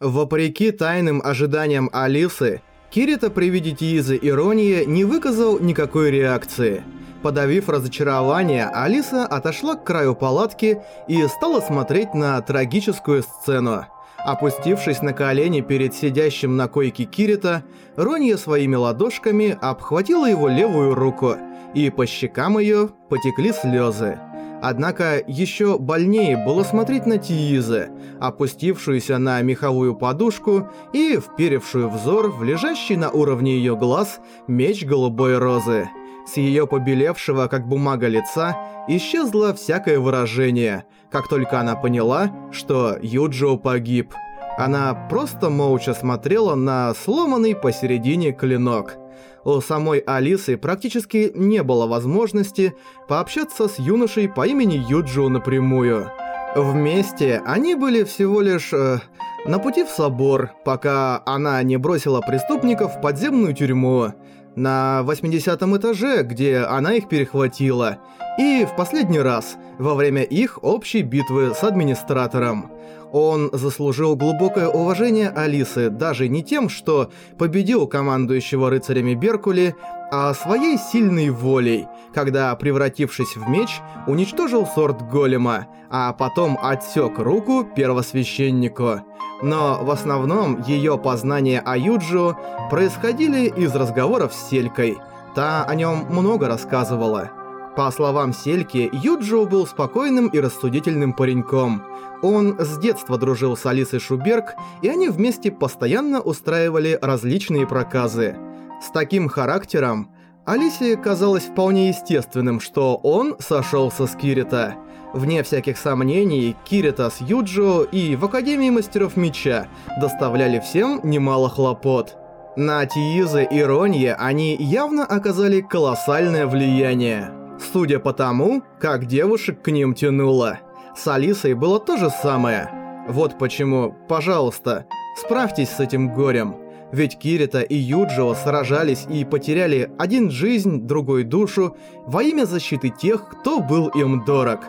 Вопреки тайным ожиданиям Алисы, Кирита при виде Тиизы Иронии не выказал никакой реакции. Подавив разочарование, Алиса отошла к краю палатки и стала смотреть на трагическую сцену. Опустившись на колени перед сидящим на койке Кирита, Ронья своими ладошками обхватила его левую руку, и по щекам ее потекли слезы. Однако еще больнее было смотреть на Тиизе, опустившуюся на меховую подушку и вперевшую взор в лежащий на уровне ее глаз меч голубой розы. С ее побелевшего, как бумага лица, исчезло всякое выражение, как только она поняла, что Юджио погиб. Она просто молча смотрела на сломанный посередине клинок – у самой Алисы практически не было возможности пообщаться с юношей по имени Юджио напрямую. Вместе они были всего лишь э, на пути в собор, пока она не бросила преступников в подземную тюрьму на 80 этаже, где она их перехватила, и в последний раз, во время их общей битвы с администратором. Он заслужил глубокое уважение Алисы даже не тем, что победил командующего рыцарями Беркули, а своей сильной волей, когда, превратившись в меч, уничтожил сорт голема, а потом отсек руку первосвященнику. Но в основном ее познания о Юджио происходили из разговоров с Селькой. Та о нем много рассказывала. По словам Сельки, Юджио был спокойным и рассудительным пареньком. Он с детства дружил с Алисой Шуберг, и они вместе постоянно устраивали различные проказы. С таким характером Алисе казалось вполне естественным, что он сошелся с Кирита. Вне всяких сомнений, Кирита с Юджио и в Академии Мастеров Меча доставляли всем немало хлопот. На Тиизе и Ронье они явно оказали колоссальное влияние. Судя по тому, как девушек к ним тянуло. С Алисой было то же самое. Вот почему, пожалуйста, справьтесь с этим горем. Ведь Кирита и Юджио сражались и потеряли один жизнь, другой душу во имя защиты тех, кто был им дорог.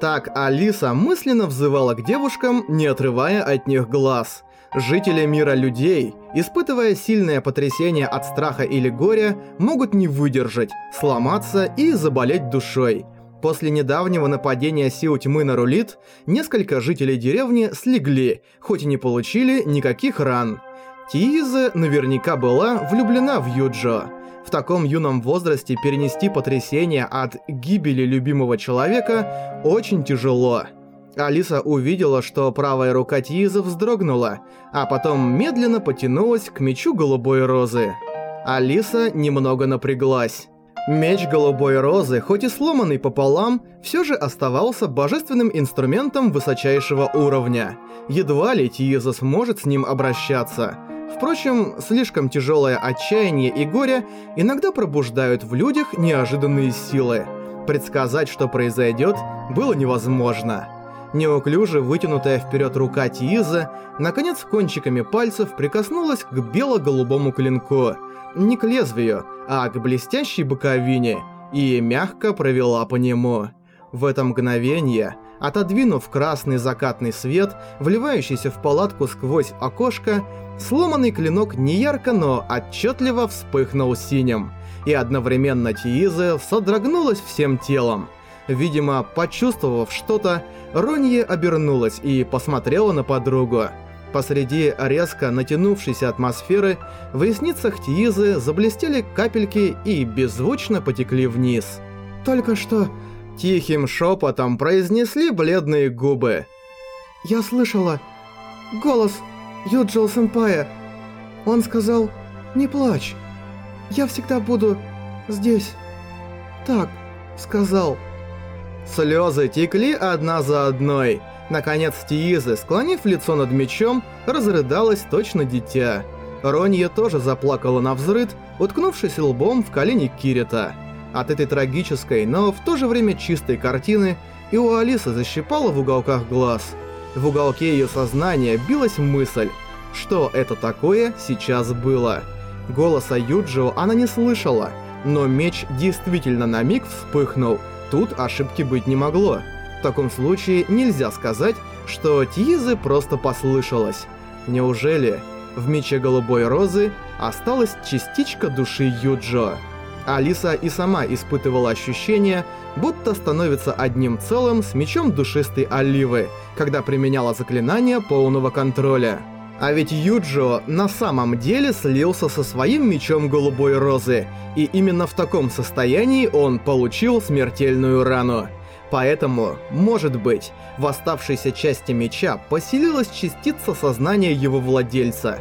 Так Алиса мысленно взывала к девушкам, не отрывая от них глаз – Жители мира людей, испытывая сильное потрясение от страха или горя, могут не выдержать, сломаться и заболеть душой. После недавнего нападения сил тьмы на Рулит, несколько жителей деревни слегли, хоть и не получили никаких ран. Тииза наверняка была влюблена в Юджо. В таком юном возрасте перенести потрясение от гибели любимого человека очень тяжело. Алиса увидела, что правая рука Тииза вздрогнула, а потом медленно потянулась к мечу голубой розы. Алиса немного напряглась. Меч голубой розы, хоть и сломанный пополам, все же оставался божественным инструментом высочайшего уровня. Едва ли Тииза сможет с ним обращаться. Впрочем, слишком тяжелое отчаяние и горе иногда пробуждают в людях неожиданные силы. Предсказать, что произойдет, было невозможно. Неуклюже вытянутая вперед рука Тииза, наконец кончиками пальцев прикоснулась к бело-голубому клинку. Не к лезвию, а к блестящей боковине, и мягко провела по нему. В это мгновение, отодвинув красный закатный свет, вливающийся в палатку сквозь окошко, сломанный клинок неярко, но отчетливо вспыхнул синим. И одновременно Тииза содрогнулась всем телом. Видимо, почувствовав что-то, Ронье обернулась и посмотрела на подругу. Посреди резко натянувшейся атмосферы в ресницах Тиизы заблестели капельки и беззвучно потекли вниз. «Только что...» Тихим шепотом произнесли бледные губы. «Я слышала голос Юджил Сэмпая. Он сказал, не плачь. Я всегда буду здесь. Так, сказал». Слезы текли одна за одной. Наконец Тииза, склонив лицо над мечом, разрыдалась точно дитя. Ронья тоже заплакала на взрыд, уткнувшись лбом в колени Кирита. От этой трагической, но в то же время чистой картины и у Алисы защипала в уголках глаз. В уголке ее сознания билась мысль, что это такое сейчас было. Голоса Юджио она не слышала, но меч действительно на миг вспыхнул – Тут ошибки быть не могло. В таком случае нельзя сказать, что Тизе просто послышалось. Неужели в мече голубой розы осталась частичка души Юджо? Алиса и сама испытывала ощущение, будто становится одним целым с мечом душистой оливы, когда применяла заклинание полного контроля. А ведь Юджо на самом деле слился со своим мечом голубой розы, и именно в таком состоянии он получил смертельную рану. Поэтому, может быть, в оставшейся части меча поселилась частица сознания его владельца.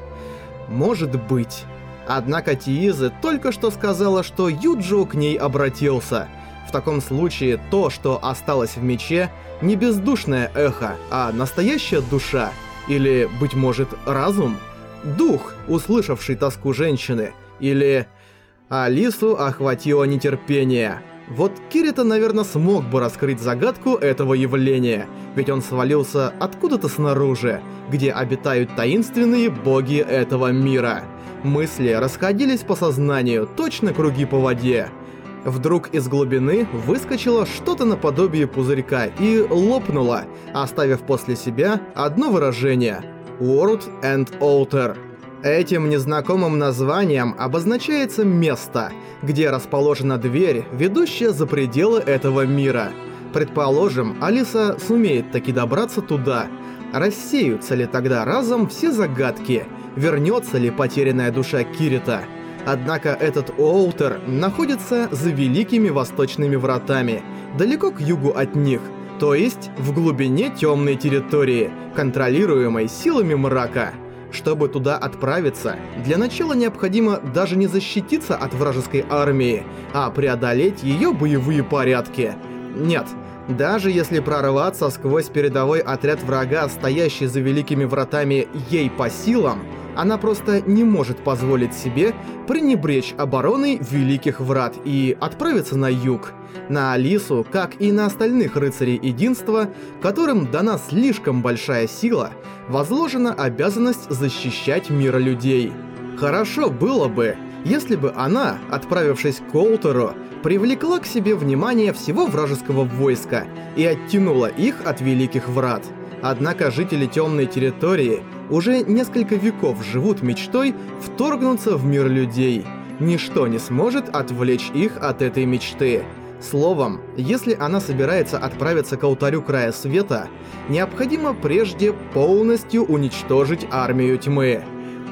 Может быть. Однако Тиизы только что сказала, что Юджо к ней обратился. В таком случае то, что осталось в мече, не бездушное эхо, а настоящая душа — или, быть может, разум? Дух, услышавший тоску женщины? Или... Алису охватило нетерпение. Вот Кирита, наверное, смог бы раскрыть загадку этого явления, ведь он свалился откуда-то снаружи, где обитают таинственные боги этого мира. Мысли расходились по сознанию, точно круги по воде. Вдруг из глубины выскочило что-то наподобие пузырька и лопнуло, оставив после себя одно выражение «World and Altar». Этим незнакомым названием обозначается место, где расположена дверь, ведущая за пределы этого мира. Предположим, Алиса сумеет таки добраться туда. Рассеются ли тогда разом все загадки? Вернется ли потерянная душа Кирита? Однако этот Уолтер находится за Великими Восточными Вратами, далеко к югу от них, то есть в глубине темной территории, контролируемой силами мрака. Чтобы туда отправиться, для начала необходимо даже не защититься от вражеской армии, а преодолеть ее боевые порядки. Нет, даже если прорваться сквозь передовой отряд врага, стоящий за Великими Вратами ей по силам, она просто не может позволить себе пренебречь обороной Великих Врат и отправиться на юг. На Алису, как и на остальных рыцарей единства, которым дана слишком большая сила, возложена обязанность защищать мир людей. Хорошо было бы, если бы она, отправившись к Колтеру, привлекла к себе внимание всего вражеского войска и оттянула их от Великих Врат. Однако жители Темной Территории уже несколько веков живут мечтой вторгнуться в мир людей. Ничто не сможет отвлечь их от этой мечты. Словом, если она собирается отправиться к алтарю Края Света, необходимо прежде полностью уничтожить армию тьмы.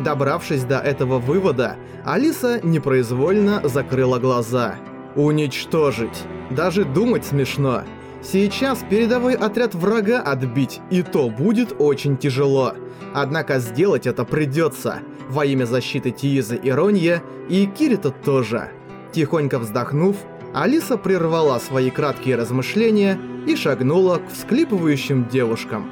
Добравшись до этого вывода, Алиса непроизвольно закрыла глаза. Уничтожить. Даже думать смешно. Сейчас передовой отряд врага отбить, и то будет очень тяжело. Однако сделать это придется, во имя защиты Тиизы и Ронья, и Кирита тоже. Тихонько вздохнув, Алиса прервала свои краткие размышления и шагнула к всклипывающим девушкам.